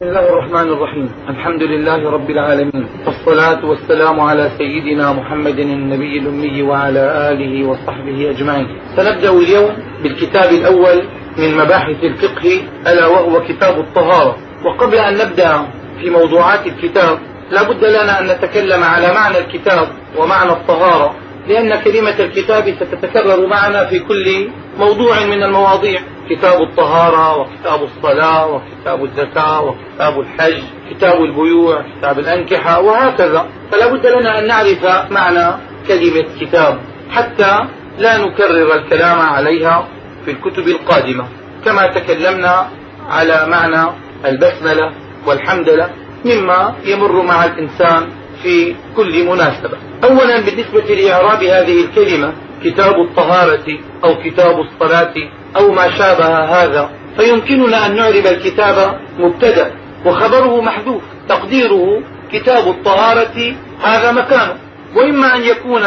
بسم الله الرحمن الرحيم. الحمد لله رب العالمين. والصلاة والسلام على سيدنا محمد النبي الأمي وعلى آله وصحبه أجمعين. سنبدأ اليوم بالكتاب الأول من مباحث الفقه ألا وهو كتاب الطهارة. وقبل أن نبدأ في موضوعات الكتاب لا بد لنا أن نتكلم على معنى الكتاب ومعنى الطهارة. لأن كلمة الكتاب ستتكرر معنا في كل موضوع من المواضيع. كتاب الطهارة وكتاب الصلاة وكتاب الزكاة وكتاب الحج كتاب البيوع كتاب الأنكحة وهكذا. فلا بد لنا أن نعرف معنى كلمة كتاب حتى لا نكرر الكلام عليها في الكتب القادمة. كما تكلمنا على معنى البسملة والحمدلة مما يمر مع الإنسان في كل مناسبة. أولا بالنسبة لإعراب هذه الكلمة كتاب الطهارة أو كتاب الصلاة أو ما شابه هذا فيمكننا أن نعرب الكتاب مبتدأ وخبره محذوف تقديره كتاب الطهارة هذا مكانه. وإما أن يكون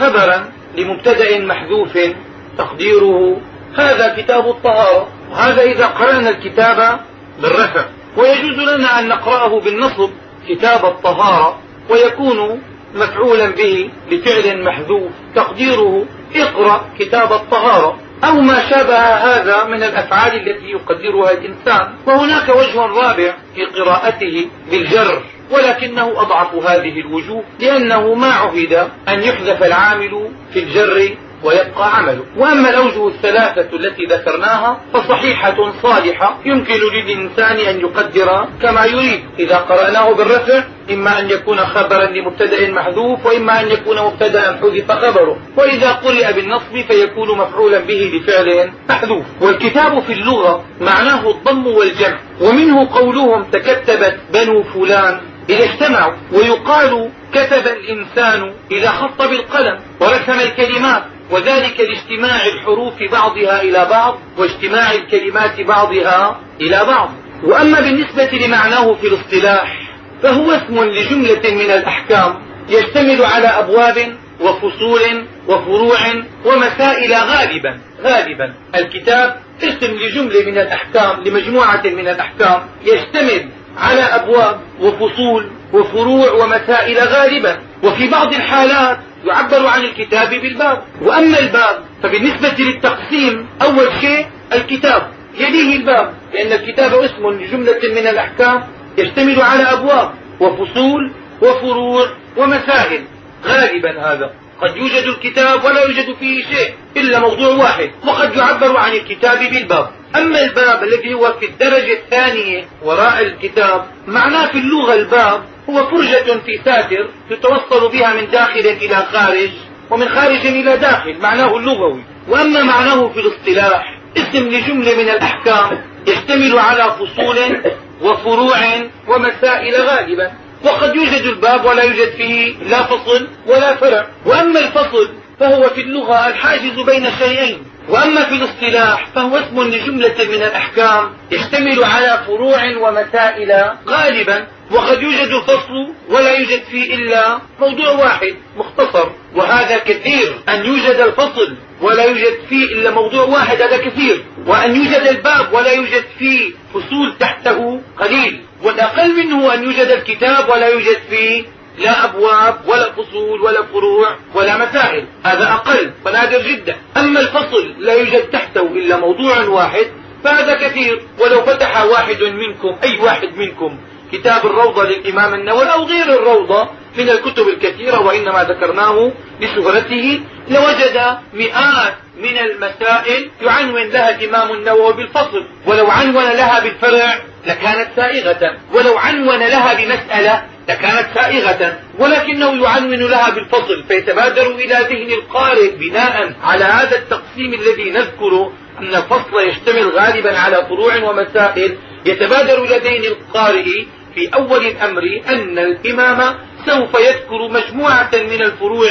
خبرا لمبتدأ محذوف تقديره هذا كتاب الطهارة. هذا إذا قرأنا الكتاب بالرفع. ويجوز لنا أن نقرأه بالنصب كتاب الطهارة. ويكون مفعولا به لفعل محذوف. تقديره اقرأ كتاب الطهارة. أو ما شابه هذا من الأفعال التي يقدرها الإنسان. وهناك وجه رابع في قراءته بالجر. ولكنه أضعف هذه الوجوه لأنه ما عهد أن يحذف العامل في الجر ويبقى عمله. وأما الأوجه الثلاثة التي ذكرناها فصحيحة صالحة يمكن للإنسان أن يقدر كما يريد. إذا قرأناه بالرفع إما أن يكون خبرا لمبتدأ محذوف وإما أن يكون مبتدأ حذف خبره. وإذا قرئ بالنصب فيكون مفعولا به لفعل محذوف. والكتاب في اللغة معناه الضم والجمع. ومنه قولهم تكتبت بنو فلان إذا اجتمعوا. ويقال كتب الإنسان إذا خط بالقلم ورسم الكلمات. وذلك لاجتماع الحروف بعضها إلى بعض واجتماع الكلمات بعضها إلى بعض. وأما بالنسبة لمعناه في الاصطلاح فهو اسم لجملة من الأحكام يشتمل على أبواب وفصول وفروع ومسائل غالبا غالبا. الكتاب اسم لجملة من الأحكام لمجموعة من الأحكام يشتمل على أبواب وفصول وفروع ومسائل غالبا. وفي بعض الحالات يعبر عن الكتاب بالباب. وأما الباب فبالنسبة للتقسيم أول شيء الكتاب. يليه الباب لأن الكتاب اسم لجملة من الأحكام يشتمل على أبواب وفصول وفروع ومسائل غالبا هذا قد يوجد الكتاب ولا يوجد فيه شيء إلا موضوع واحد وقد يعبر عن الكتاب بالباب. أما الباب الذي هو في الدرجة الثانية وراء الكتاب معناه في اللغة الباب هو فرجة في ساتر يتوصل بها من داخل إلى خارج ومن خارج إلى داخل معناه اللغوي وأما معناه في الاصطلاح اسم لجملة من الأحكام يشتمل على فصول وفروع ومسائل غالبا وقد يوجد الباب ولا يوجد فيه لا فصل ولا فرع. وأما الفصل فهو في اللغة الحاجز بين شيئين وأما في الاصطلاح فهو اسم لجملة من الأحكام يشتمل على فروع ومسائل غالبا وقد يوجد الفصل ولا يوجد فيه إلا موضوع واحد مختصر وهذا كثير. أن يوجد الفصل ولا يوجد فيه إلا موضوع واحد هذا كثير. وأن يوجد الباب ولا يوجد فيه فصول تحته قليل. والأقل منه أن يوجد الكتاب ولا يوجد فيه لا أبواب ولا فصول ولا فروع ولا مسائل. هذا أقل ونادر جدا. أما الفصل لا يوجد تحته إلا موضوع واحد. فهذا كثير. ولو فتح واحد منكم أي واحد منكم كتاب الروضة للإمام النووي أو غير الروضة من الكتب الكثيرة وإنما ذكرناه لشهرته لوجد مئات من المسائل يعنون لها الإمام النووي بالفصل. ولو عنون لها بالفرع لكانت سائغة. ولو عنون لها بمسألة لكانت سائغة ولكنه يعنون لها بالفصل فيتبادر إلى ذهن القارئ بناء على هذا التقسيم الذي نذكره أن الفصل يشتمل غالبا على فروع ومسائل يتبادر إلى ذهن القارئ في أول الأمر أن الإمام سوف يذكر مجموعة من الفروع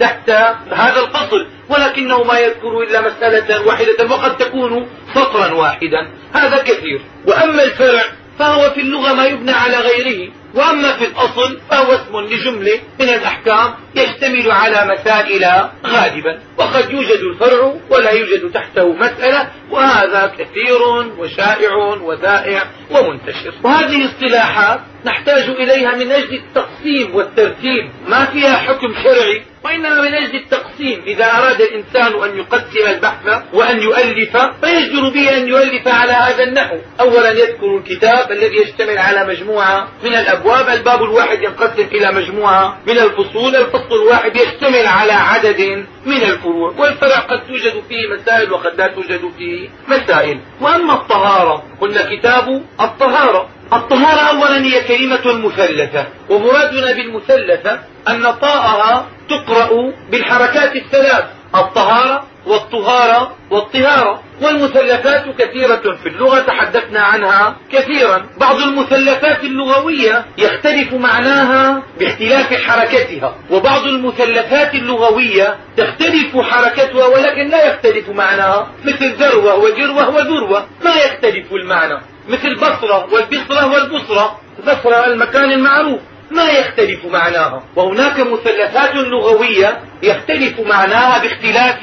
تحت هذا الفصل ولكنه ما يذكر إلا مسألة واحدة وقد تكون سطرا واحدا هذا كثير. وأما الفرع فهو في اللغة ما يبنى على غيره. وأما في الأصل فهو اسم لجملة من الأحكام يشتمل على مسائل غالبا وقد يوجد الفرع ولا يوجد تحته مسألة وهذا كثير وشائع وذائع ومنتشر. وهذه اصطلاحات نحتاج إليها من أجل التقسيم والترتيب. ما فيها حكم شرعي وإنما من أجل التقسيم. إذا أراد الإنسان أن يقسم البحث وأن يؤلف فيجدر به أن يؤلف على هذا النحو. أولا يذكر الكتاب الذي يشتمل على مجموعة من الأبواب. الباب الواحد ينقسم إلى مجموعة. من الفصول الفصل الواحد يشتمل على عدد من الفروع. والفرع قد توجد فيه مسائل وقد لا توجد فيه مسائل. وأما الطهارة قلنا كتاب الطهارة. الطهارة أولا هي كلمة مثلثة. ومرادنا بالمثلثة أن طاءها تقرأ بالحركات الثلاث. الطهارة والطهارة والطهارة. والمثلثات كثيرة في اللغة تحدثنا عنها كثيرا. بعض المثلثات اللغوية يختلف معناها باختلاف حركتها وبعض المثلثات اللغوية تختلف حركتها ولكن لا يختلف معناها. مثل ذروة وجروة وذروة ما يختلف المعنى. مثل بصرة والبصرة والبصرة بصرة المكان المعروف. ما يختلف معناها. وهناك مثلثات لغوية يختلف معناها باختلاف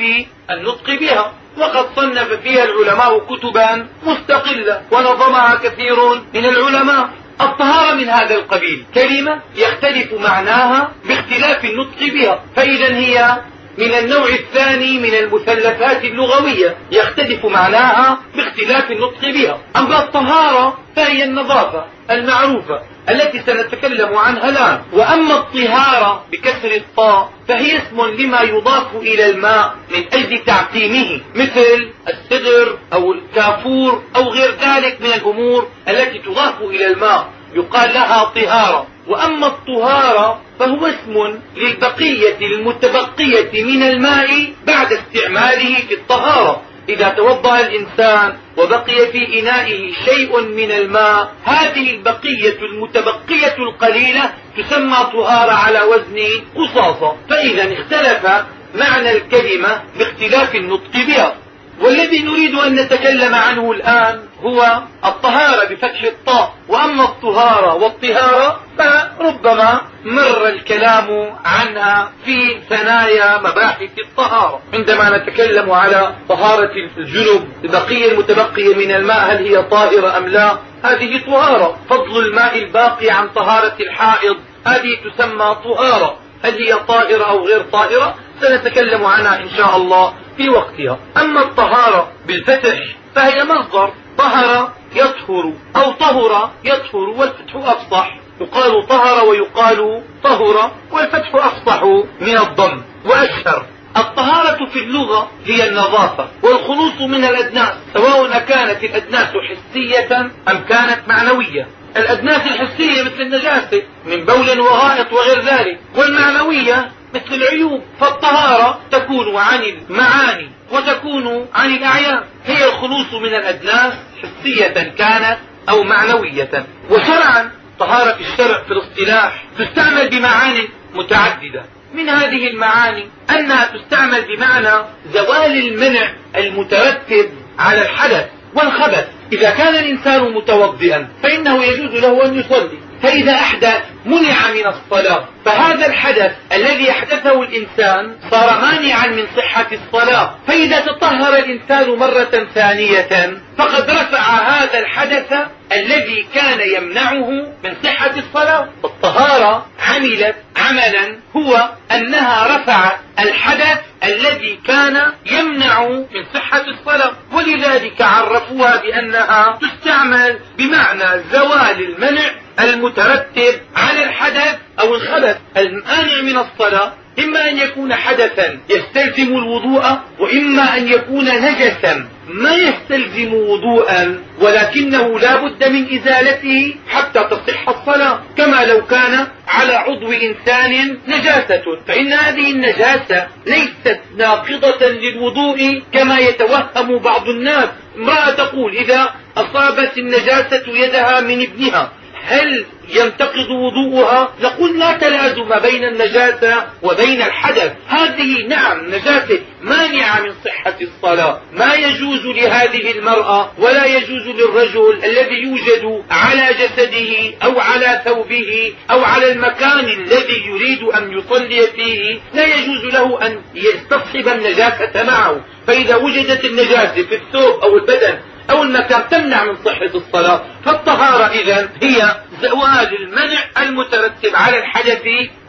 النطق بها. وقد صنف فيها العلماء كتبا مستقلة ونظمها كثير من العلماء. الطهارة من هذا القبيل كلمة يختلف معناها باختلاف النطق بها. فإذا هي من النوع الثاني من المثلثات اللغوية يختلف معناها باختلاف النطق بها. أما الطهارة فهي النظافة المعروفة. التي سنتكلم عنها الآن. وأما الطهارة بكسر الطاء فهي اسم لما يضاف إلى الماء من أجل تعقيمه مثل السدر أو الكافور أو غير ذلك من الأمور التي تضاف إلى الماء. يقال لها طهارة. وأما الطهارة فهو اسم للبقية المتبقية من الماء بعد استعماله في الطهارة. إذا توضأ الإنسان وبقي في إنائه شيء من الماء هذه البقية المتبقية القليلة تسمى طهارة على وزن قصاصة. فإذا اختلف معنى الكلمة باختلاف النطق بها. والذي نريد أن نتكلم عنه الآن هو الطهارة بفتح الطاء. وأما الطهارة والطهارة فربما مر الكلام عنها في ثنايا مباحث الطهارة. عندما نتكلم على طهارة الجنب البقية المتبقية من الماء هل هي طاهرة أم لا؟ هذه طهارة. فضل الماء الباقي عن طهارة الحائض هذه تسمى طهارة. هل هي طائرة أو غير طائرة؟ سنتكلم عنها إن شاء الله. في وقتها. أما الطهارة بالفتح فهي مصدر. طهر يطهر أو طهر يطهر والفتح أفصح. يقال طهر ويقال طهر والفتح أفصح من الضم وأشهر الطهارة في اللغة هي النظافة والخلوص من الأدناس سواء أكانت الأدناس حسية أم كانت معنوية. الأدناس الحسية مثل النجاسة من بول وغائط وغير ذلك والمعنوية مثل العيوب فالطهارة تكون عن المعاني وتكون عن الأعيان. هي الخلوص من الأدناس حسية كانت أو معنوية. وشرعا طهارة الشرع في الاصطلاح تستعمل بمعاني متعددة. من هذه المعاني أنها تستعمل بمعنى زوال المنع المترتب على الحدث والخبث. إذا كان الإنسان متوضئا فإنه يجوز له أن يصلي. فإذا أحدث منع من الصلاة. فهذا الحدث الذي أحدثه الإنسان صار مانعا من صحة الصلاة. فإذا تطهر الإنسان مرة ثانية فقد رفع هذا الحدث الذي كان يمنعه من صحة الصلاة. الطهارة عملت عملا. هو أنها رفعت الحدث الذي كان يمنع من صحة الصلاة. ولذلك عرفوها بأنها تستعمل بمعنى زوال المنع المترتب الحدث أو الخبث المانع من الصلاة إما أن يكون حدثا يستلزم الوضوء وإما أن يكون نجسا. ما يستلزم وضوءا؟ ولكنه لا بد من إزالته حتى تصح الصلاة. كما لو كان على عضو إنسان نجاسة. فإن هذه النجاسة ليست ناقضة للوضوء كما يتوهم بعض الناس. امرأة تقول إذا أصابت النجاسة يدها من ابنها هل ينتقض وضوءها؟ نقول لا تلازم بين النجاسة وبين الحدث. هذه نعم نجاسة مانعة من صحة الصلاة. ما يجوز لهذه المرأة ولا يجوز للرجل الذي يوجد على جسده أو على ثوبه أو على المكان الذي يريد أن يصلي فيه. لا يجوز له أن يستصحب النجاسة معه. فإذا وجدت النجاسة في الثوب أو البدن أو المكان تمنع من صحة الصلاة؟ فالطهارة إذا هي زوال المنع المترتب على الحدث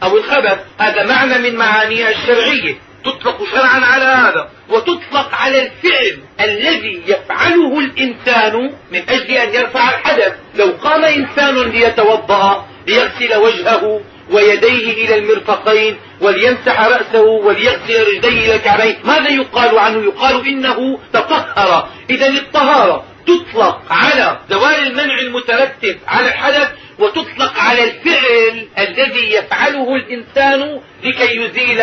أو الخبث. هذا معنى من معانيها الشرعية. تطلق شرعا على هذا وتطلق على الفعل الذي يفعله الإنسان من أجل أن يرفع الحدث. لو قام إنسان ليتوضأ ليغسل وجهه ويديه إلى المرفقين وليمسح رأسه وليغسل رجليه إلى الكعبين. ماذا يقال عنه؟ يقال إنه تطهر. إذا الطهارة تطلق على زوال المنع المترتب على الحدث وتطلق على الفعل الذي يفعله الإنسان لكي يزيل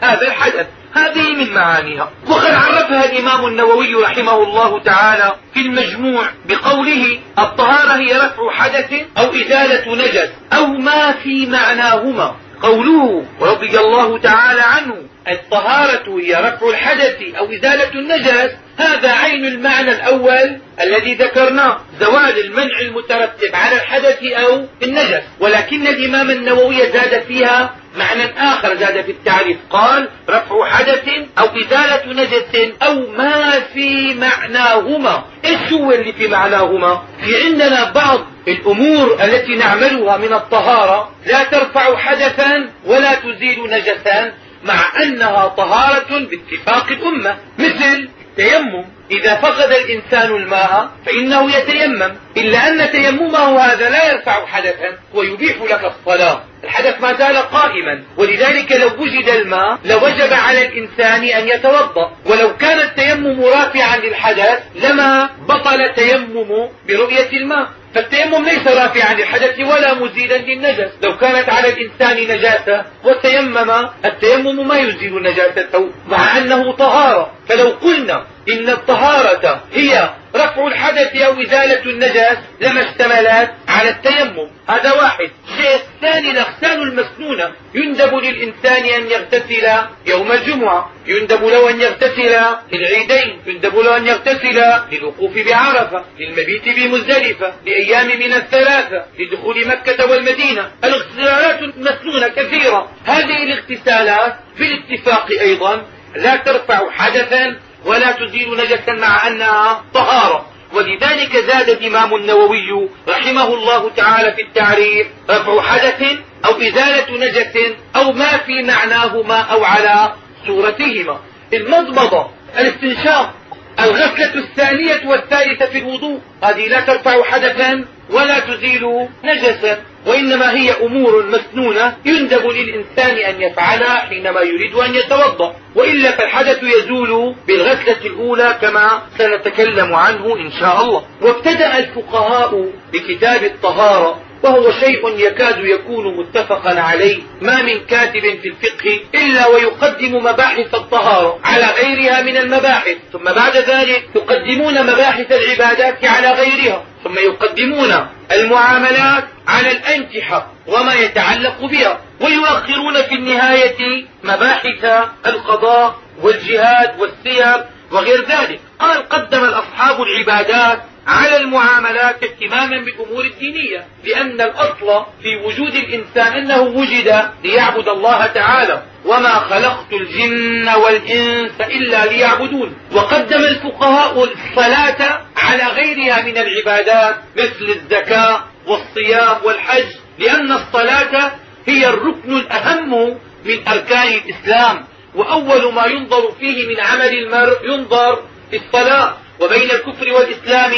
هذا الحدث. هذه من معانيها. وقد عرفها الإمام النووي رحمه الله تعالى في المجموع بقوله الطهارة هي رفع حدث أو إزالة نجس أو ما في معناهما. قوله رضي الله تعالى عنه الطهارة هي رفع الحدث أو إزالة النجس. هذا عين المعنى الأول الذي ذكرناه زوال المنع المترتب على الحدث أو النجس. ولكن الإمام النووي زاد فيها معنى آخر زاد في التعريف. قال رفع حدث أو إزالة نجس أو ما في معناهما. إيش هو اللي في معناهما؟ في عندنا بعض الأمور التي نعملها من الطهارة. لا ترفع حدثا ولا تزيل نجسا مع أنها طهارة باتفاق الأمة. مثل التيمم. إذا فقد الإنسان الماء فإنه يتيمم. إلا أن تيممه هذا لا يرفع حدثا ويبيح لك الصلاة. الحدث ما زال قائما. ولذلك لو وجد الماء لوجب على الإنسان أن يتوضأ. ولو كان التيمم رافعا للحدث لما بطل تيمم برؤية الماء. فالتيمم ليس رافعا للحدث ولا مزيلا للنجس. لو كانت على الإنسان نجاسة وتيمم التيمم ما يزيل نجاسته مع أنه طهارة. فلو قلنا إن الطهارة هي رفع الحدث أو إزالة النجس لما اشتملت على التيمم. هذا واحد. الشيء الثاني الأغسال المسنونة. يندب للإنسان أن يغتسل يوم الجمعة. يندب له أن يغتسل للعيدين. يندب له أن يغتسل للوقوف بعرفة للمبيت بمزدلفة لأيام من الثلاثة لدخول مكة والمدينة. الاغتسالات المسنونة كثيرة. هذه الاغتسالات في الاتفاق أيضا لا ترفع حدثا ولا تزيل نجسا مع أنها طهارة. ولذلك زاد الإمام النووي رحمه الله تعالى في التعريف رفع حدث أو إزالة نجس أو ما في معناهما أو على صورتهما. المضمضة الاستنشاق الغسلة الثانية والثالثة في الوضوء هذه لا ترفع حدثا ولا تزيل نجسا وإنما هي أمور مسنونة يندب للإنسان أن يفعلها حينما يريد أن يتوضأ. وإلا فالحدث يزول بالغسلة الأولى كما سنتكلم عنه إن شاء الله. وابتدأ الفقهاء بكتاب الطهارة وهو شيء يكاد يكون متفقا عليه. ما من كاتب في الفقه إلا ويقدم مباحث الطهارة على غيرها من المباحث. ثم بعد ذلك يقدمون مباحث العبادات على غيرها. ثم يقدمون المعاملات على الأنكحة وما يتعلق بها ويؤخرون في النهاية مباحث القضاء والجهاد والسير وغير ذلك. قال قدم الأصحاب العبادات على المعاملات اهتماما بالامور الدينية لأن الأصل في وجود الإنسان أنه وجد ليعبد الله تعالى وما خلقت الجن والإنس إلا ليعبدون. وقدم الفقهاء الصلاة على غيرها من العبادات مثل الزكاة والصيام والحج لأن الصلاة هي الركن الأهم من أركان الإسلام. وأول ما ينظر فيه من عمل المرء ينظر في الصلاة. وبين الكفر والإسلام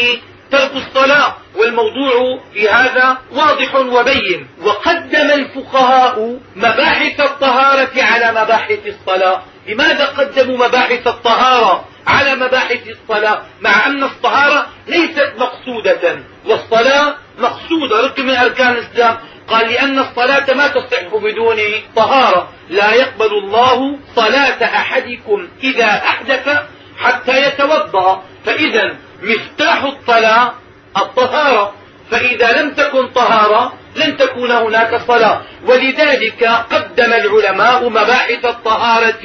ترك الصلاة والموضوع في هذا واضح وبين. وقدم الفقهاء مباحث الطهارة على مباحث الصلاة. لماذا قدموا مباحث الطهارة على مباحث الصلاة؟ مع أن الطهارة ليست مقصودة والصلاة مقصودة. ركن من أركان الإسلام. قال لأن الصلاة ما تصح بدون طهارة. لا يقبل الله صلاة أحدكم إذا أحدث حتى يتوضأ. فإذا مفتاح الصلاة الطهارة. فإذا لم تكن طهارة لن تكون هناك صلاة ولذلك قدم العلماء مباحث الطهارة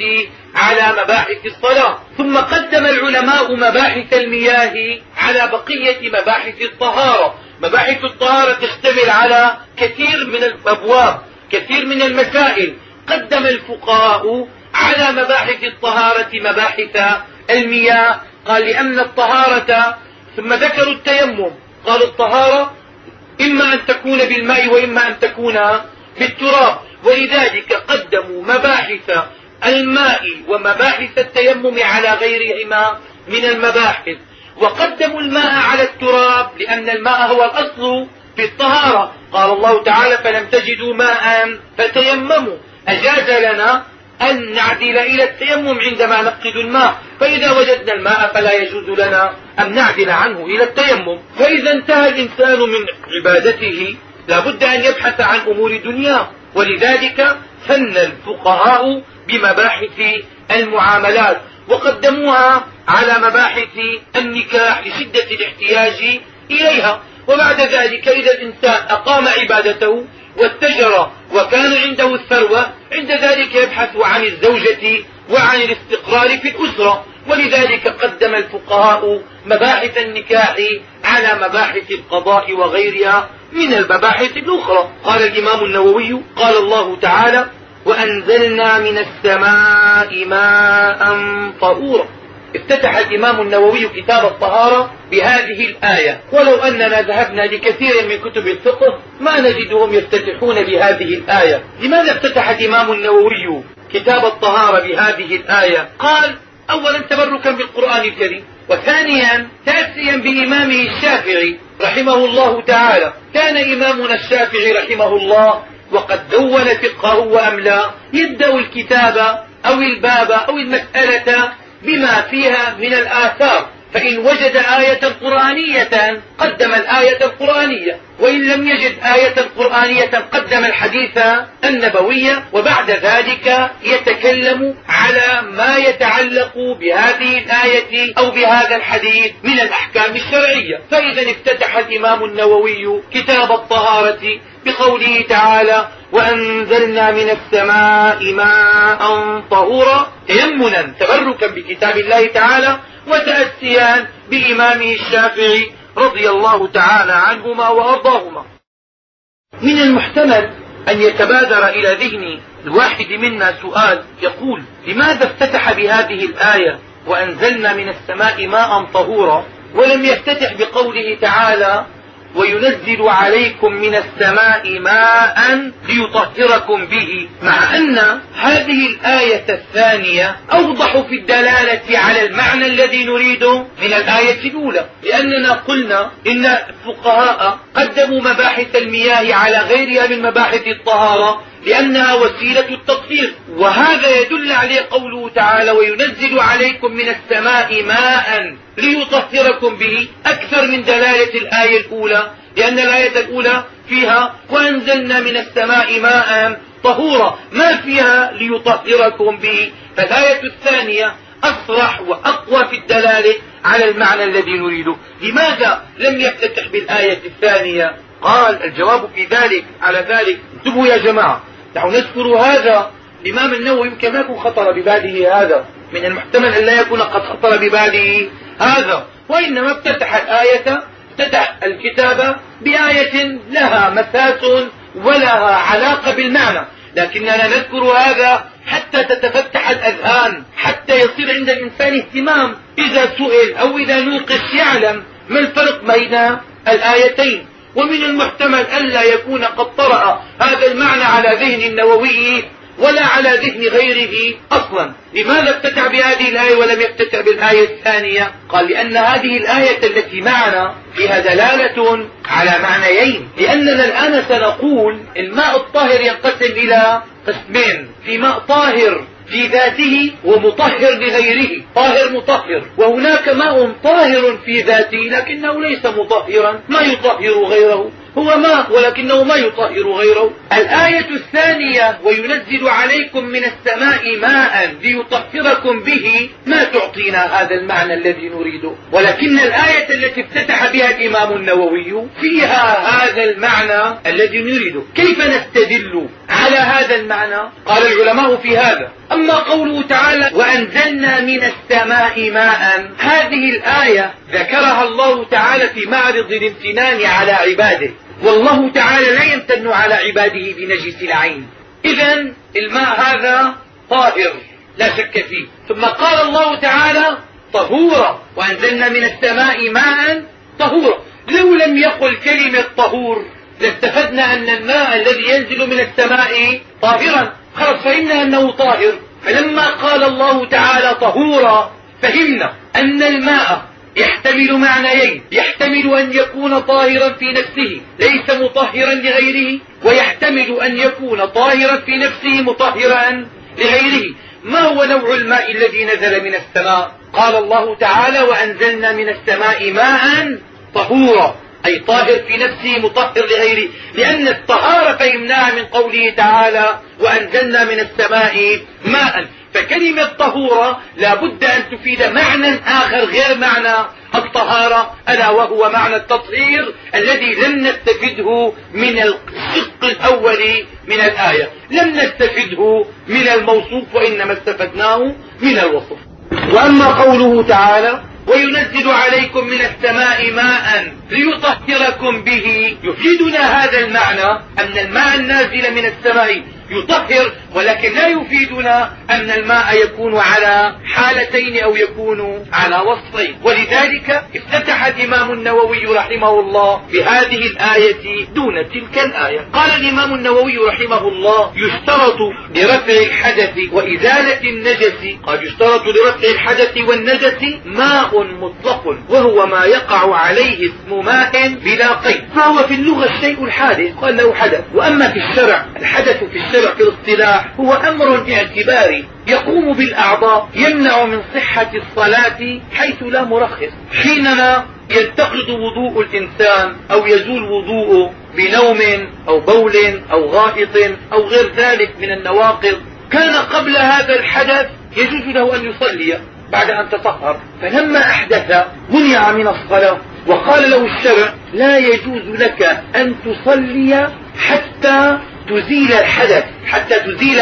على مباحث الصلاة ثم قدم العلماء مباحث المياه على بقية مباحث الطهارة. مباحث الطهارة تشتمل على كثير من الأبواب كثير من المسائل. قدم الفقهاء على مباحث الطهارة مباحث المياه قال لأن الطهارة ثم ذكروا التيمم قالوا الطهارة إما أن تكون بالماء وإما أن تكون بالتراب. ولذلك قدموا مباحث الماء ومباحث التيمم على غيرهما من المباحث. وقدموا الماء على التراب لأن الماء هو الأصل في الطهارة. قال الله تعالى فلم تجدوا ماء فتيمموا. أجاز لنا أن نعدل إلى التيمم عندما نفقد الماء. فإذا وجدنا الماء فلا يجوز لنا أن نعدل عنه إلى التيمم. فإذا انتهى الإنسان من عبادته لا بد أن يبحث عن أمور دنياه ولذلك فن الفقهاء بمباحث المعاملات وقدموها على مباحث النكاح لشدة الاحتياج إليها. وبعد ذلك إذا الإنسان أقام عبادته واتجر وكان عنده الثروة عند ذلك يبحث عن الزوجة وعن الاستقرار في الأسرة. ولذلك قدم الفقهاء مباحث النكاح على مباحث القضاء وغيرها من المباحث الأخرى. قال الإمام النووي قال الله تعالى وأنزلنا من السماء ماء طهورا. افتتح الإمام النووي كتاب الطهارة بهذه الآية. ولو أننا ذهبنا لكثير من كتب الفقه ما نجدهم يفتتحون بهذه الآية. لماذا افتتح الإمام النووي كتاب الطهارة بهذه الآية؟ قال أولا تبركا بالقرآن الكريم وثانيا تأسيا بإمامه الشافعي رحمه الله تعالى. كان إمامنا الشافعي رحمه الله وقد دون فقهه وأملا يبدأ الكتاب أو الباب أو المسألة بما فيها من الآثار. فإن وجد آية قرآنية قدم الآية القرآنية. وإن لم يجد آية قرآنية قدم الحديث النبوي. وبعد ذلك يتكلم على ما يتعلق بهذه الآية أو بهذا الحديث من الأحكام الشرعية. فإذا افتتح الإمام النووي كتاب الطهارة بقوله تعالى وأنزلنا من السماء ماء طهورا تيمنا تبركا بكتاب الله تعالى وتأسيا بإمامه الشافعي رضي الله تعالى عنهما وأرضاهما. من المحتمل أن يتبادر إلى ذهن الواحد منا سؤال يقول لماذا افتتح بهذه الآية وأنزلنا من السماء ماء طهورا ولم يفتتح بقوله تعالى وينزل عليكم من السماء ماء ليطهركم به. مع أن هذه الآية الثانية أوضح في الدلالة على المعنى الذي نريده من الآية الأولى. لأننا قلنا إن الفقهاء قدموا مباحث المياه على غيرها من مباحث الطهارة. لأنها وسيلة التطهير. وهذا يدل عليه قوله تعالى وينزل عليكم من السماء ماء ليطهركم به. أكثر من دلالة الآية الأولى لأن الآية الأولى فيها وأنزلنا من السماء ماء طهورا ما فيها ليطهركم به. فالآية الثانية أصرح وأقوى في الدلالة على المعنى الذي نريده. لماذا لم يفتتح بالآية الثانية؟ قال الجواب في ذلك على ذلك. انتبهوا يا جماعة. دعوا نذكر هذا. الإمام النووي يمكن ما يكون خطر بباله هذا. من المحتمل أن لا يكون قد خطر بباله هذا. وإنما افتتح الآية افتتح الكتاب بآية لها مساس ولها علاقة بالمعنى. لكننا نذكر هذا حتى تتفتح الأذهان حتى يصير عند الإنسان اهتمام إذا سئل أو إذا نوقش يعلم ما الفرق بين الآيتين. ومن المحتمل ألا يكون قد طرأ هذا المعنى على ذهن النووي ولا على ذهن غيره أصلا. لماذا افتتح بهذه الآية ولم يفتتح بالآية الثانية؟ قال لأن هذه الآية التي معنا فيها دلالة على معنيين. لأننا الآن سنقول الماء الطاهر ينقسم إلى قسمين في ماء طاهر في ذاته ومطهر لغيره. طاهر مطهر. وهناك ماء طاهر في ذاته لكنه ليس مطهرا. ما يطهر غيره؟ هو ماء ولكنه ما يطهر غيره. الآية الثانية وينزل عليكم من السماء ماء ليطهركم به. ما تعطينا هذا المعنى الذي نريده؟ ولكن الآية التي افتتح بها الإمام النووي فيها هذا المعنى الذي نريده. كيف نستدل على هذا المعنى؟ قال العلماء في هذا. أما قوله تعالى وأنزلنا من السماء ماء. هذه الآية ذكرها الله تعالى في معرض الامتنان على عباده. والله تعالى لا يمتن على عباده بنجس العين. إذا الماء هذا طاهر لا شك فيه. ثم قال الله تعالى طهورا. وأنزلنا من السماء ماء طهورا. لو لم يقل كلمة طهور لاستفدنا أن الماء الذي ينزل من السماء طاهرا. خلاص فهمنا أنه طاهر. فلما قال الله تعالى طهورا فهمنا أن الماء يحتمل معنيين. يحتمل أن يكون طاهرا في نفسه ليس مطهرا لغيره ويحتمل أن يكون طاهرا في نفسه مطهرا لغيره. ما هو نوع الماء الذي نزل من السماء؟ قال الله تعالى وأنزلنا من السماء ماء طهورا. أي طاهر في نفسه مطهر لغيره لأن الطهارة فهمناها من قوله تعالى وأنزلنا من السماء ماء فكلمة طهورة لا بد أن تفيد معنى آخر غير معنى الطهارة ألا وهو معنى التطهير الذي لم نستفده من الشق الأول من الآية. لم نستفده من الموصوف وإنما استفدناه من الوصف. وأما قوله تعالى وينزل عليكم من السماء ماء ليطهركم به. يفيدنا هذا المعنى أن الماء النازل من السماء يطهر ولكن لا يفيدنا أن الماء يكون على حالتين أو يكون على وصفين. ولذلك افتتح الإمام النووي رحمه الله بهذه الآية دون تلك الآية. قال الإمام النووي رحمه الله يشترط لرفع الحدث وإزالة النجس. قال يشترط لرفع الحدث والنجس ماء مطلق وهو ما يقع عليه اسم ماء بلا قيد. فهو في اللغة الشيء الحادث؟ قال له حدث. وأما في الشرع الحدث في الشرع في الاصطلاح هو أمر اعتباري يقوم بالأعضاء يمنع من صحة الصلاة حيث لا مرخص. حينما ينتقد وضوء الإنسان أو يزول وضوءه بنوم أو بول أو غائط أو غير ذلك من النواقض كان قبل هذا الحدث يجوز له أن يصلي بعد أن تطهر. فلما أحدث منع من الصلاة وقال له الشرع لا يجوز لك أن تصلي حتى تزيل الحدث حتى تزيل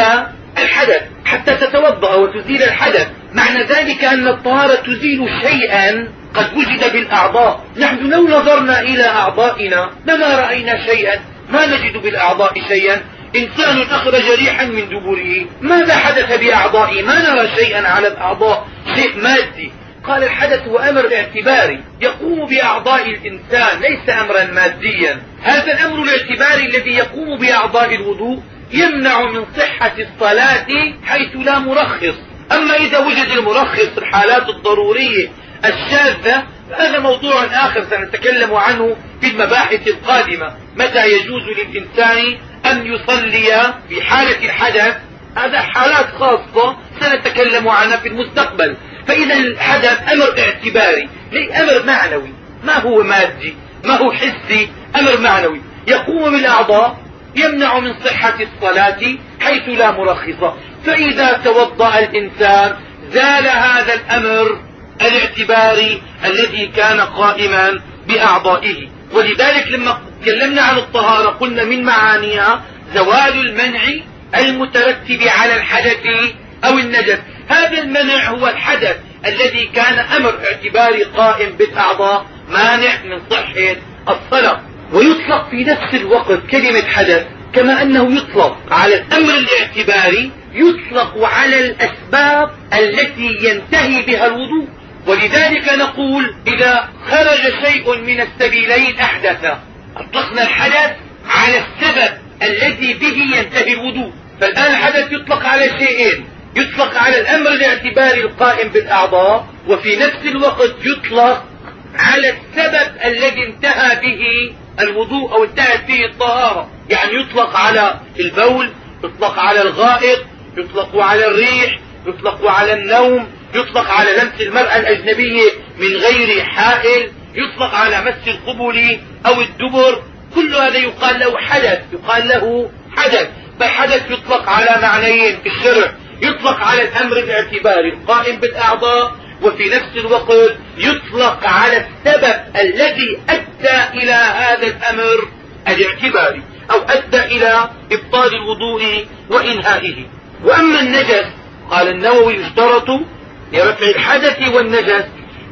الحدث حتى تتوضأ وتزيل الحدث. معنى ذلك أن الطهارة تزيل شيئا قد وجد بالأعضاء. نحن لو نظرنا إلى أعضائنا لما رأينا شيئا؟ ما نجد بالأعضاء شيئا؟ إنسان أخرج ريحا من دبره. ماذا حدث بأعضائه ما نرى شيئا على الأعضاء. شيء مادي. قال الحدث هو أمر اعتباري يقوم بأعضاء الإنسان ليس أمرا ماديا. هذا الأمر الاعتباري الذي يقوم بأعضاء الوضوء يمنع من صحة الصلاة حيث لا مرخص. أما إذا وجد المرخص الحالات الضرورية الشاذة هذا موضوع آخر سنتكلم عنه في المباحث القادمة. متى يجوز للإنسان أن يصلي في حالة الحدث؟ هذا حالات خاصة سنتكلم عنها في المستقبل. فإذا الحدث أمر اعتباري أمر معنوي ما هو مادي ما هو حسي أمر معنوي. يقوم بالأعضاء يمنع من صحة الصلاة حيث لا مرخصة فإذا توضأ الإنسان زال هذا الأمر الاعتباري الذي كان قائما بأعضائه. ولذلك لما تكلمنا عن الطهارة قلنا من معانيها زوال المنع المترتب على الحدث أو النجس. هذا المنع هو الحدث الذي كان أمر اعتباري قائم بالأعضاء مانع من صحة الصلاة ويطلق في نفس الوقت كلمة حدث كما أنه يطلق على الأمر الاعتباري يطلق على الأسباب التي ينتهي بها الوضوء. ولذلك نقول إذا خرج شيء من السبيلين أحدث. أطلقنا الحدث على السبب الذي به ينتهي الوضوء. فالآن الحدث يطلق على شيئين. يطلق على الأمر الاعتباري القائم بالأعضاء وفي نفس الوقت يطلق على السبب الذي انتهى به الوضوء أو انتهت به الطهارة. يعني يطلق على البول يطلق على الغائط يطلق على الريح يطلق على النوم يطلق على لمس المرأة الأجنبية من غير حائل يطلق على مس القبل أو الدبر. كل هذا يقال له حدث يقال له حدث. بل حدث يطلق على معنيين في الشرع. يطلق على الأمر الاعتباري القائم بالأعضاء وفي نفس الوقت يطلق على السبب الذي أدى إلى هذا الأمر الاعتباري أو أدى إلى إبطال الوضوء وإنهائه. وأما النجس قال النووي يشترط لرفع الحدث والنجس.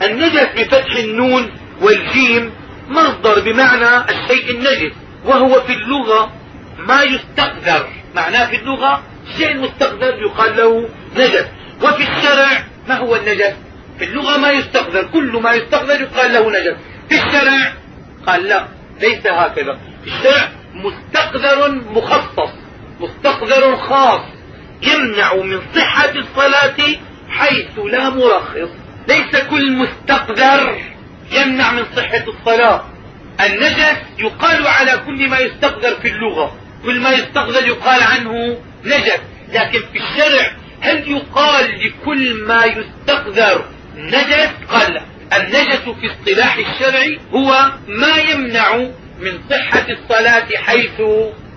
النجس بفتح النون والجيم مصدر بمعنى الشيء النجس وهو في اللغة ما يستقذر. معناه في اللغة شيء مستقذر يقال له نجس وفي الشرع ما هو النجس في اللغة ما يستقذر كل ما يستقذر يقال له نجس في الشرع قال لا ليس هكذا. في الشرع مستقذر مخصص مستقذر خاص يمنع من صحة الصلاة حيث لا مرخص. ليس كل مستقذر يمنع من صحة الصلاة. النجس يقال على كل ما يستقذر في اللغة. كل ما يستقذر يقال عنه نجس لكن في الشرع هل يقال لكل ما يستقذر نجس قال لا. النجس في اصطلاح الشرع هو ما يمنع من صحة الصلاة حيث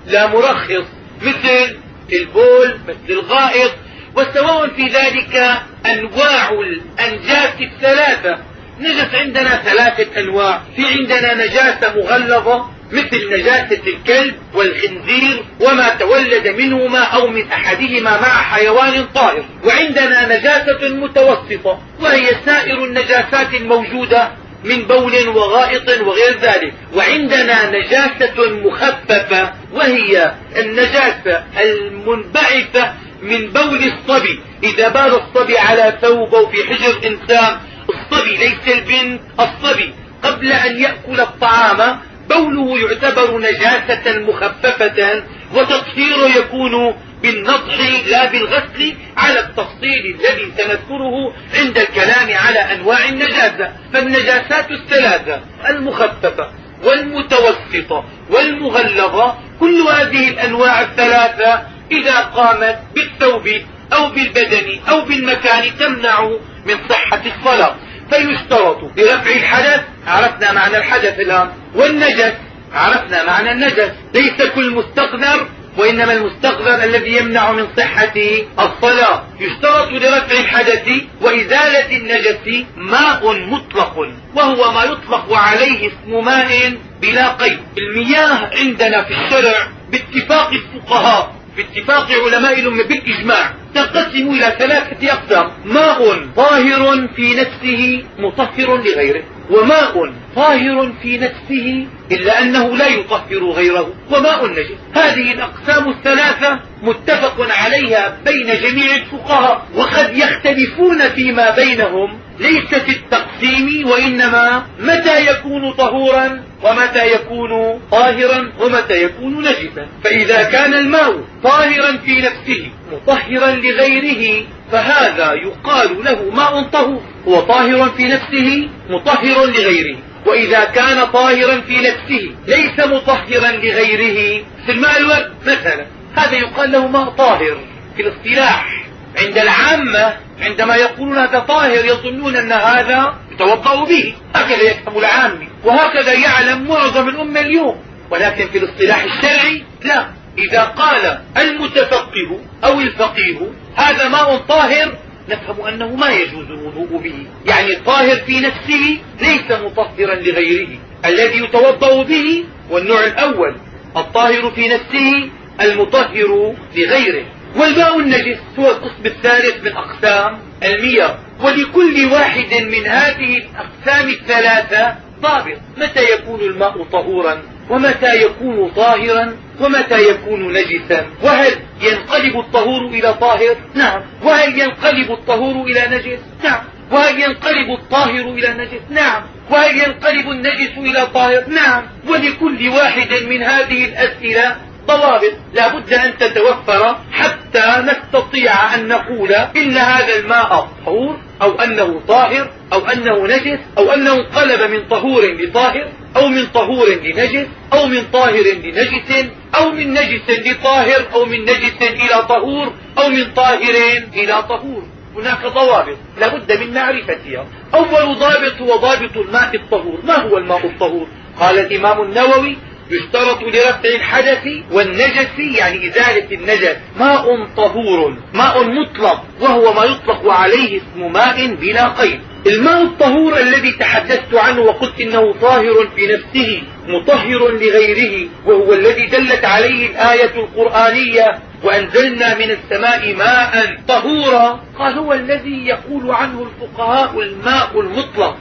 لا مرخص مثل البول مثل الغائط وسواء في ذلك أنواع الأنجاس الثلاثة. نجس عندنا ثلاثة أنواع في عندنا نجاسة مغلظة مثل نجاسة الكلب والخنزير وما تولد منهما أو من أحدهما مع حيوان طائر. وعندنا نجاسة متوسطة وهي سائر النجاسات الموجودة من بول وغائط وغير ذلك. وعندنا نجاسة مخففة وهي النجاسة المنبعثة من بول الصبي. إذا بال الصبي على ثوب أو في حجر إنسان الصبي ليس البنت الصبي قبل أن يأكل الطعام بوله يعتبر نجاسة مخففة وتطهيره يكون بالنضح لا بالغسل على التفصيل الذي سنذكره عند الكلام على أنواع النجاسة فالنجاسات الثلاثة المخففة والمتوسطة والمغلظة كل هذه الأنواع الثلاثة إذا قامت بالثوب أو بالبدن أو بالمكان تمنع من صحة الصلاة. فيشترط لرفع الحدث عرفنا معنى الحدث الآن والنجس عرفنا معنى النجس ليس كل مستقذر وإنما المستقذر الذي يمنع من صحة الصلاة. يشترط لرفع الحدث وإزالة النجس ماء مطلق وهو ما يطلق عليه اسم ماء بلا قيد. المياه عندنا في الشرع باتفاق الفقهاء باتفاق علماء الأمة بالإجماع تنقسم إلى ثلاثة أقسام ماء طاهر في نفسه مطهر لغيره وماء طاهر في نفسه إلا أنه لا يطهر غيره وماء نجس هذه الأقسام الثلاثة متفق عليها بين جميع الفقهاء وقد يختلفون فيما بينهم. ليس في التقسيم وإنما متى يكون طهورا ومتى يكون طاهرا ومتى يكون نجسا. فإذا كان الماء طاهرا في نفسه مطهرا لغيره فهذا يقال له ماء طهور. هو طاهر في نفسه مطهر لغيره. وإذا كان طاهرا في نفسه ليس مطهرا لغيره في الماء الورد مثلا هذا يقال له ماء طاهر في الاصطلاح. عند العامة عندما يقولون هذا طاهر يظنون أن هذا يتوضأ به. هكذا يفهم العامي. وهكذا يعلم معظم الأمة اليوم. ولكن في الاصطلاح الشرعي لا. إذا قال المتفقه أو الفقيه هذا ماء طاهر نفهم أنه ما يجوز الوضوء به. يعني الطاهر في نفسه ليس مطهرا لغيره. الذي يتوضأ به والنوع الأول. الطاهر في نفسه المطهر لغيره. والماء النجس هو القسم الثالث من أقسام المياه. ولكل واحد من هذه الأقسام الثلاثة ضابط. متى يكون الماء طهورا؟ ومتى يكون طاهرا؟ ومتى يكون نجسا؟ وهل ينقلب الطهور إلى طاهر؟ نعم. وهل ينقلب الطهور إلى نجس؟ نعم. وهل ينقلب الطاهر إلى نجس؟ نعم. وهل ينقلب النجس إلى طاهر؟ نعم. ولكل واحد من هذه الأسئلة ضوابط لا بد أن تتوفر حتى نستطيع أن نقول إن هذا الماء طهور أو أنه طاهر أو أنه نجس أو أنه انقلب من طهور لطاهر أو من طهور لنجس أو من طاهر لنجس أو من نجس لطاهر أو من نجس إلى طهور أو من طاهر إلى طهور. هناك ضوابط لا بد من معرفتها. أول ضابط هو ضابط الماء الطهور. ما هو الماء الطهور؟ قال الإمام النووي يشترط لرفع الحدث والنجس يعني إزالة النجس. ماء طهور ماء مطلق وهو ما يطلق عليه اسم ماء بلا قيد. الماء الطهور الذي تحدثت عنه وقلت إنه طاهر في نفسه مطهر لغيره وهو الذي دلت عليه الآية القرآنية وأنزلنا من السماء ماء طهورا قال هو الذي يقول عنه الفقهاء الماء المطلق.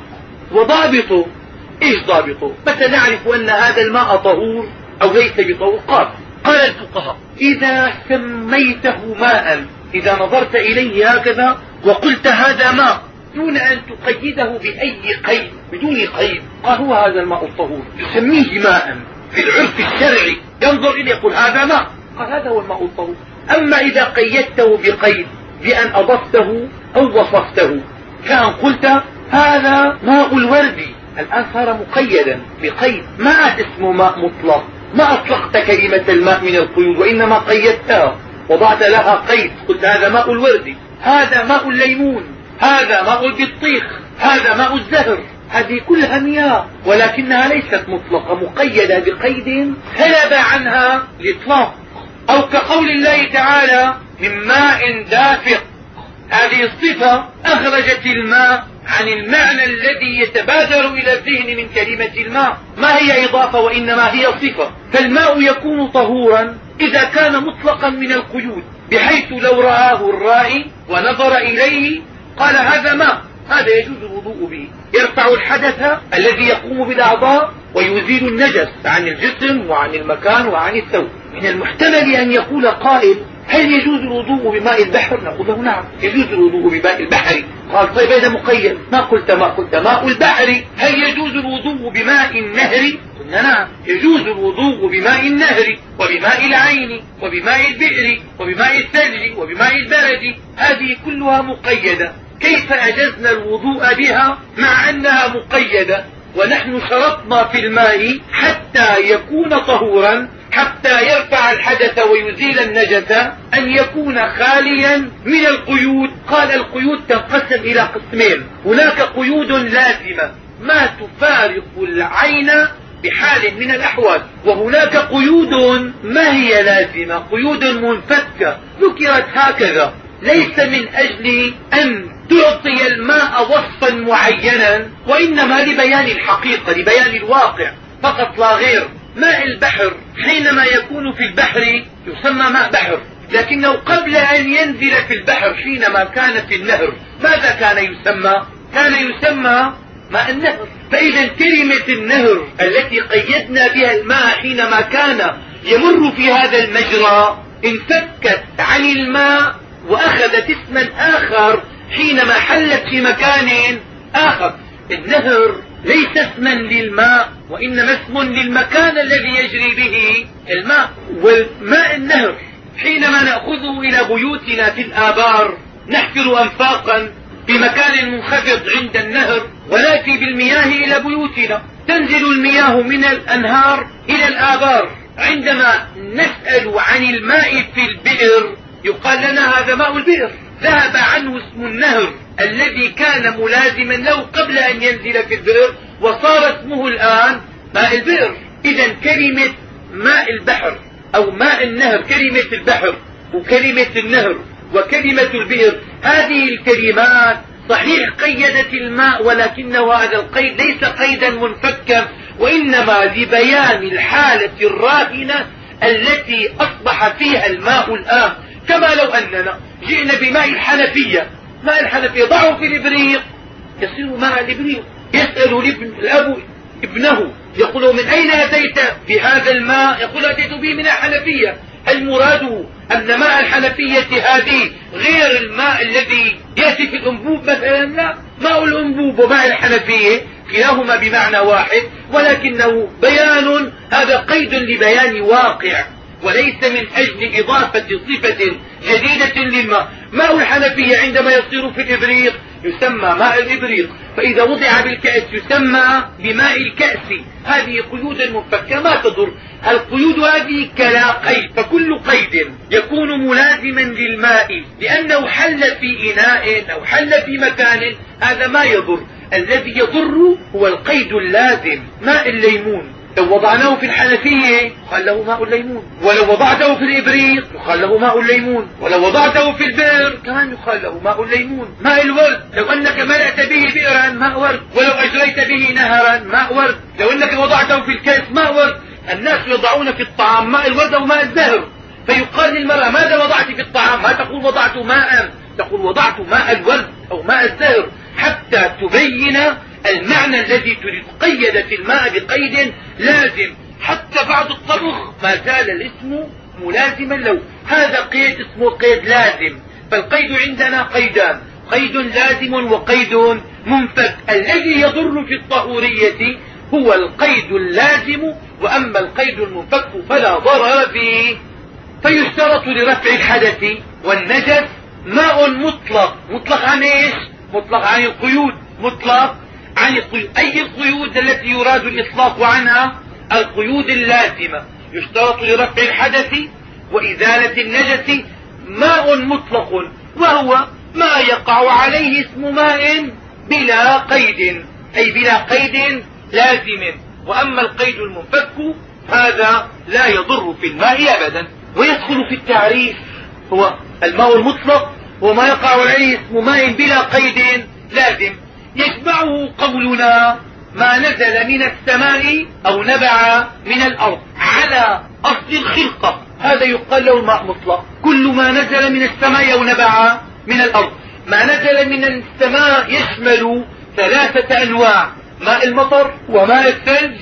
وضابطه إيش ضابطه؟ متى نعرف أن هذا الماء طهور أو ليس بطهور؟ قال. قال الفقهاء إذا سميته ماء إذا نظرت إليه هكذا وقلت هذا ماء دون أن تقيده بأي قيد بدون قيد. قال هو هذا الماء الطهور. يسميه ماء. في العرف الشرعي ينظر إليه يقول هذا ماء. قال هذا هو الماء الطهور. أما إذا قيدته بقيد بأن أضفته أو وصفته كان قلت هذا ماء الورد. الآن صار مقيدا بقيد ما عاد اسمه ماء مطلق ما أطلقت كلمة الماء من القيود وإنما قيدتها وضعت لها قيد. قلت هذا ماء الورد هذا ماء الليمون هذا ماء البطيخ هذا ماء الزهر. هذه كلها مياه ولكنها ليست مطلقة مقيدة بقيد سلب عنها الإطلاق أو كقول الله تعالى من ماء دافق هذه الصفة أخرجت الماء عن المعنى الذي يتبادر إلى الذهن من كلمة الماء. ما هي إضافة وإنما هي صفة؟ فالماء يكون طهورا إذا كان مطلقا من القيود بحيث لو رآه الرائي ونظر إليه قال هذا ماء هذا يجوز الوضوء به. يرفع الحدث الذي يقوم بالأعضاء ويزيل النجس عن الجسم وعن المكان وعن الثوب. من المحتمل أن يقول قائل هل يجوز الوضوء بماء البحر؟ نقول له نعم يجوز الوضوء بماء البحر. قال طيب هذا مقيد ما قلت ما قلت ماء البحر. هل يجوز الوضوء بماء النهر؟ قلنا نعم يجوز الوضوء بماء النهر وبماء العين وبماء البئر وبماء الثلج وبماء البرد. هذه كلها مقيدة. كيف أجزنا الوضوء بها؟ مع أنها مقيدة. ونحن شرطنا في الماء حتى يكون طهورا. حتى يرفع الحدث ويزيل النجس أن يكون خاليا من القيود. قال القيود تنقسم إلى قسمين. هناك قيود لازمة. ما تفارق العين بحال من الأحوال. وهناك قيود ما هي لازمة؟ قيود منفكة. ذكرت هكذا. ليس من أجل أن تعطي الماء وصفا معينا وإنما لبيان الحقيقة لبيان الواقع. فقط لا غير. ماء البحر حينما يكون في البحر يسمى ماء بحر. لكنه قبل أن ينزل في البحر حينما كان في النهر ماذا كان يسمى؟ كان يسمى ماء النهر. فإذا كلمة النهر التي قيدنا بها الماء حينما كان يمر في هذا المجرى انفكت عن الماء وأخذت اسما آخر حينما حلت في مكان آخر. النهر ليس اسما للماء وإنما اسم للمكان الذي يجري به الماء. والماء النهر. حينما نأخذه إلى بيوتنا في الآبار نحفر أنفاقا في مكان منخفض عند النهر ونأتي بالمياه إلى بيوتنا. تنزل المياه من الأنهار إلى الآبار. عندما نسأل عن الماء في البئر يقال لنا هذا ماء البئر. ذهب عنه اسم النهر. الذي كان ملازما له قبل أن ينزل في البئر وصار اسمه الآن ماء البئر إذا كلمة ماء البحر أو ماء النهر كلمة البحر وكلمة النهر وكلمة البئر هذه الكلمات صحيح قيدت الماء ولكنه هذا القيد ليس قيدا منفكا وإنما لبيان الحالة الراهنة التي أصبح فيها الماء الآن. كما لو أننا جئنا بماء الحنفية ماء الحنفية ضعه في الإبريق. يصير ماء الإبريق. يسأل الأب ابنه يقول من أين أتيت؟ بهذا الماء. يقول أتيت به من الحنفية. هل مراده أن ماء الحنفية هذه غير الماء الذي يأتي في الأنبوب مثلا. لا ماء الأنبوب وماء الحنفية كلاهما بمعنى واحد. ولكنه بيان هذا قيد لبيان واقع. وليس من أجل إضافة صفة جديدة للماء ماء الحنفية عندما يصير في الإبريق يسمى ماء الإبريق. فإذا وضع بالكأس يسمى بماء الكأس. هذه قيود منفكة ما تضر؟ القيود هذه كلا قيد. فكل قيد يكون ملازما للماء لأنه حل في إناء أو حل في مكان. هذا ما يضر. الذي يضر هو القيد اللازم ماء الليمون. لو وضعناه في الحنفية قال له ماء الليمون. ولو وضعته في الإبريق يقال له ماء الليمون. ولو وضعته في البئر كمان يقال له ماء الليمون. ماء الورد. لو أنك ملأت به بئرا ماء ورد. ولو أجريت به نهرا ماء ورد. لو أنك وضعته في الكاس ماء ورد. الناس يضعون في الطعام ماء الورد أو ماء الزهر. فيقال للمرأة ماذا وضعت في الطعام؟ ما تقول وضعت ماء. تقول وضعت ماء الورد أو ماء الزهر حتى تبين المعنى الذي تريد قيدت الماء بقيد لازم. حتى بعد الطبخ ما زال الاسم ملازما له. هذا قيد اسمه قيد لازم. فالقيد عندنا قيدان. قيد لازم وقيد منفك الذي يضر في الطهورية هو القيد اللازم وأما القيد المنفك فلا ضرر فيه. فيشترط لرفع الحدث والنجس ماء مطلق. مطلق عن إيش؟ مطلق عن القيود. مطلق عن القيود. أي القيود التي يراد الإطلاق عنها؟ القيود اللازمة. يشترط لرفع الحدث وإزالة النجس ماء مطلق وهو ما يقع عليه اسم ماء بلا قيد. أي بلا قيد لازم. وأما القيد المنفك هذا لا يضر في الماء ابدا. ويدخل في التعريف هو الماء المطلق هو ما يقع عليه اسم ماء بلا قيد لازم. يتبعه قولنا ما نزل من السماء أو نبع من الأرض على أصل الخلقة. هذا يقال له الماء مطلق. كل ما نزل من السماء أو نبع من الأرض. ما نزل من السماء يشمل ثلاثة أنواع ماء المطر وماء الثلج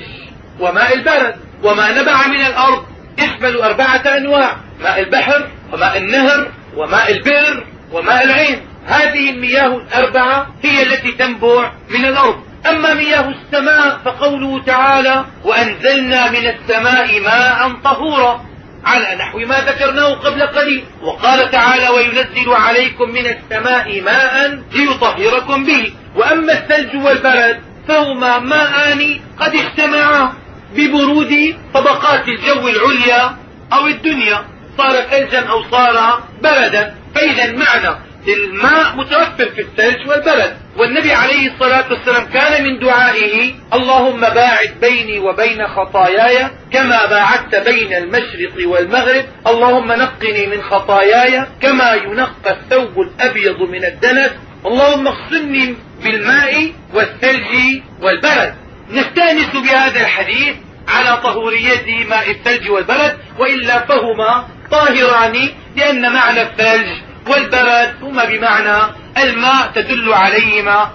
وماء البرد. وما نبع من الأرض يشمل أربعة أنواع ماء البحر وماء النهر وماء البئر وماء العين. هذه المياه الأربعة هي التي تنبع من الأرض. أما مياه السماء فقوله تعالى وأنزلنا من السماء ماء طهورا. على نحو ما ذكرناه قبل قليل. وقال تعالى وينزل عليكم من السماء ماء ليطهركم به. وأما الثلج والبرد فهما ماءان قد اجتمعا ببرود طبقات الجو العليا أو الدنيا. صار ثلجا أو صار بردا. فإذا معنى الماء متوفر في الثلج والبرد والنبي عليه الصلاة والسلام كان من دعائه اللهم باعد بيني وبين خطاياي كما باعدت بين المشرق والمغرب. اللهم نقني من خطاياي كما ينقى الثوب الأبيض من الدنس. اللهم اغسلني بالماء والثلج والبرد نستأنس بهذا الحديث على طهورية ماء الثلج والبرد وإلا فهما طاهران لأن معنى الثلج والبرد هما بمعنى الماء تدل عليهما.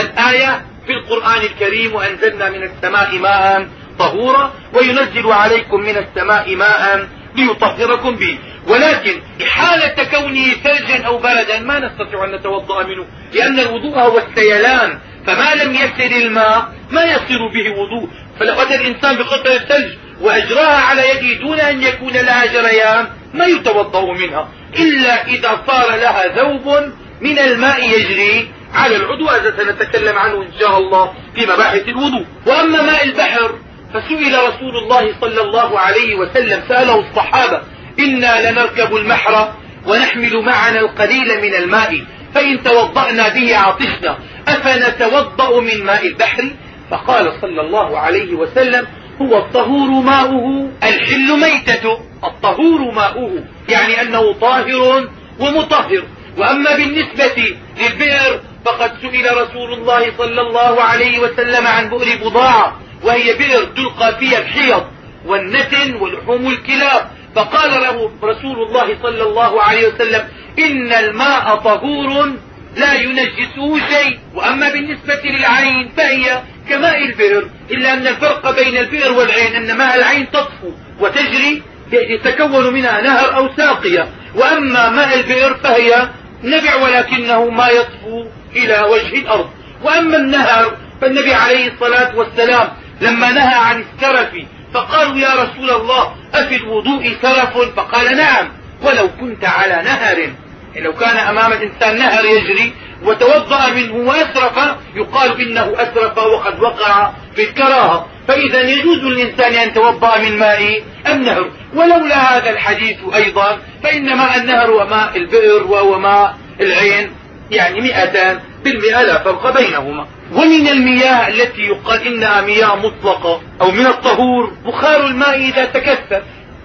الآية في القرآن الكريم وأنزلنا من السماء ماء طهورا وينزل عليكم من السماء ماء ليطهركم به. ولكن حالة كونه ثلجا أو بردا ما نستطيع أن نتوضأ منه لأن الوضوء هو السيلان فما لم يسر الماء ما يصير به وضوء. فلو أتى الإنسان بقطعة الثلج وأجراها على يده دون أن يكون لها جريان ما يتوضأ منها إلا إذا صار لها ذوب من الماء يجري على العضو. هذا سنتكلم عنه إن شاء الله في مباحث الوضوء. وأما ماء البحر فسئل رسول الله صلى الله عليه وسلم سأله الصحابة إنا لنركب المحر ونحمل معنا القليل من الماء فإن توضأنا به عطشنا أفنتوضأ من ماء البحر؟ فقال صلى الله عليه وسلم هو الطهور ماؤه. الحل ميتته الطهور ماؤه. يعني أنه طاهر ومطهر. وأما بالنسبة للبئر فقد سئل رسول الله صلى الله عليه وسلم عن بئر بضاعة وهي بئر تلقى فيها الحيض والنتن ولحوم الكلاب. فقال له رسول الله صلى الله عليه وسلم إن الماء طهور لا ينجسه شيء. وأما بالنسبة للعين فهي كماء البئر إلا أن الفرق بين البئر والعين أن ماء العين تطفو وتجري يتكون منها نهر أو ساقية. وأما ماء البئر فهي نبع ولكنه ما يطفو إلى وجه الأرض. وأما النهر فالنبي عليه الصلاة والسلام لما نهى عن السرف فقالوا يا رسول الله أفي الوضوء سرف؟ فقال نعم ولو كنت على نهر. لو كان أمام الإنسان نهر يجري وتوضأ منه وأسرف يقال إنه أسرف وقد وقع في الكراهة. فإذا يجوز للإنسان أن يتوضأ من ماء النهر ولولا هذا الحديث أيضا فإن ماء النهر وماء البئر وماء العين يعني مئتان بالمئة لا فرق بينهما. ومن المياه التي يقال إنها مياه مطلقة أو من الطهور. بخار الماء إذا تكثف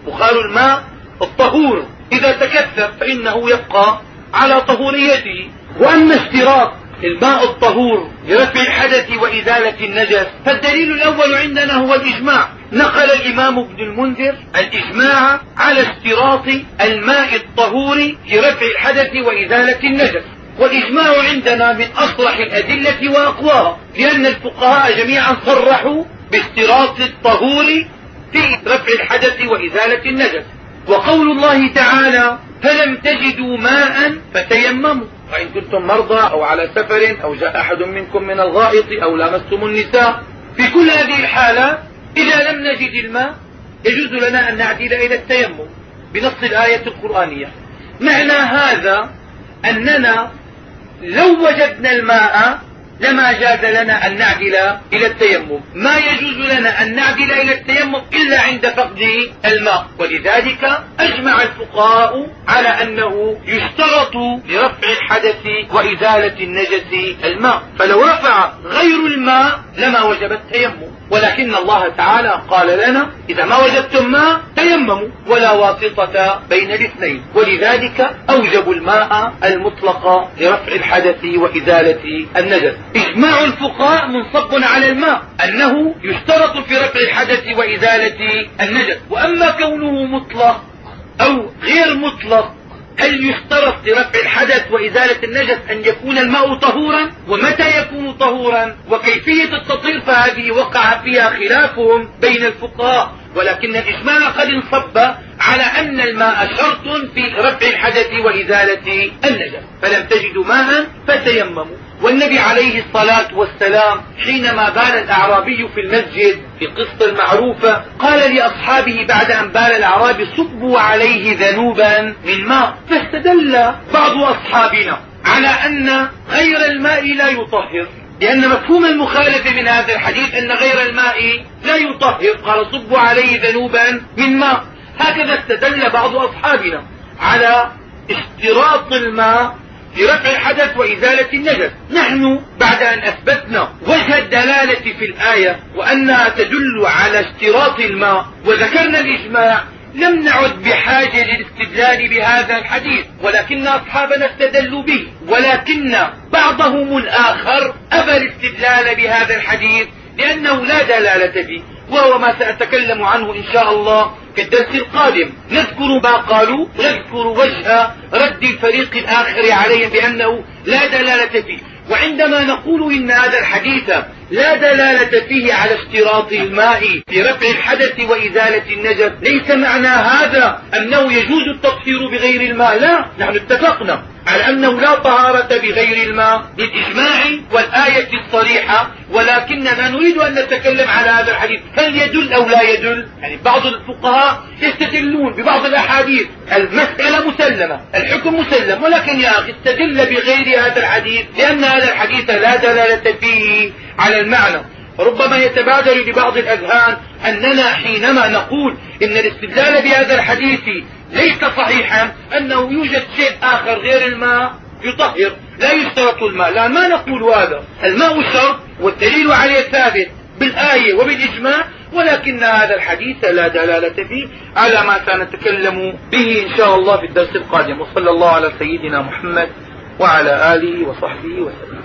بخار الماء الطهور. إذا تكثف فإنه يبقى على طهوريته. وأما اشتراط الماء الطهور لرفع الحدث وإزالة النجس فالدليل الأول عندنا هو الإجماع. نقل الإمام ابن المنذر الإجماع على اشتراط الماء الطهور لرفع الحدث وإزالة النجس. والإجماع عندنا من أصلح الأدلة وأقواها لأن الفقهاء جميعا صرحوا باشتراط الطهور في رفع الحدث وإزالة النجس. وقول الله تعالى فلم تجدوا ماء فتيمموا. وإن كنتم مرضى أو على سفر أو جاء أحد منكم من الغائط أو لامستم النساء في كل هذه الحالات إذا لم نجد الماء يجوز لنا أن نعدل إلى التيمم بنص الآية القرآنية. معنى هذا أننا لو وجدنا الماء لما جاز لنا أن نعدل إلى التيمم. ما يجوز لنا أن نعدل إلى التيمم إلا عند فقد الماء. ولذلك أجمع الفقهاء على أنه يشترط لرفع الحدث وإزالة النجس الماء. فلو رفع غير الماء لما وجب التيمم. ولكن الله تعالى قال لنا إذا ما وجدتم ماء تيمموا ولا واسطة بين الاثنين. ولذلك أوجبوا الماء المطلق لرفع الحدث وإزالة النجس. إجماع الفقهاء منصب على الماء أنه يشترط في رفع الحدث وإزالة النجس. وأما كونه مطلق أو غير مطلق هل يشترط لرفع الحدث وإزالة النجس أن يكون الماء طهورا ومتى يكون طهورا وكيفية التطهير فهذه وقع فيها خلافهم بين الفقهاء. ولكن الإجماع قد انصب على أن الماء شرط في رفع الحدث وإزالة النجس فلم تجدوا ماء فتيمموا. والنبي عليه الصلاة والسلام حينما بال الأعرابي في المسجد في قصة المعروفة قال لأصحابه بعد أن بال الأعرابي صبوا عليه ذنوبا من ماء فاستدل بعض أصحابنا على أن غير الماء لا يطهر. لأن مفهوم المخالفة من هذا الحديث أن غير الماء لا يطهر. قال صبوا عليه ذنوبا من ماء. هكذا استدل بعض أصحابنا على اشتراط الماء لرفع الحدث وإزالة النجس. نحن بعد أن أثبتنا وجه الدلالة في الآية وأنها تدل على اشتراط الماء وذكرنا الإجماع لم نعد بحاجة للاستدلال بهذا الحديث ولكن أصحابنا استدلوا به ولكن بعضهم الآخر أبى الاستدلال بهذا الحديث لأنه لا دلالة فيه وهو ما سأتكلم عنه إن شاء الله في الدرس القادم. نذكر ما قالوا نذكر وجه رد الفريق الآخر عليهم بأنه لا دلالة فيه. وعندما نقول إن هذا الحديث لا دلالة فيه على اشتراط الماء في رفع الحدث وإزالة النجس ليس معنى هذا أنه يجوز التطهير بغير الماء. لا نحن اتفقنا على أنه لا طهارة بغير الماء بالإجماع والآية الصريحة ولكننا نريد أن نتكلم على هذا الحديث. هل يدل أو لا يدل؟ يعني بعض الفقهاء يستدلون ببعض الأحاديث. المسألة مسلمة الحكم مسلم ولكن يا أخي استدل بغير هذا الحديث لأن هذا الحديث لا دلالة فيه. على المعنى. ربما يتبادر لبعض الأذهان أننا حينما نقول إن الاستدلال بهذا الحديث ليس صحيحا أنه يوجد شيء آخر غير الماء يطهر لا يشترط الماء. لا ما نقول هذا. الماء شرط والدليل عليه ثابت بالآية وبالإجماع ولكن هذا الحديث لا دلالة فيه على ما سنتكلم به إن شاء الله في الدرس القادم. وصلى الله على سيدنا محمد وعلى آله وصحبه وسلم.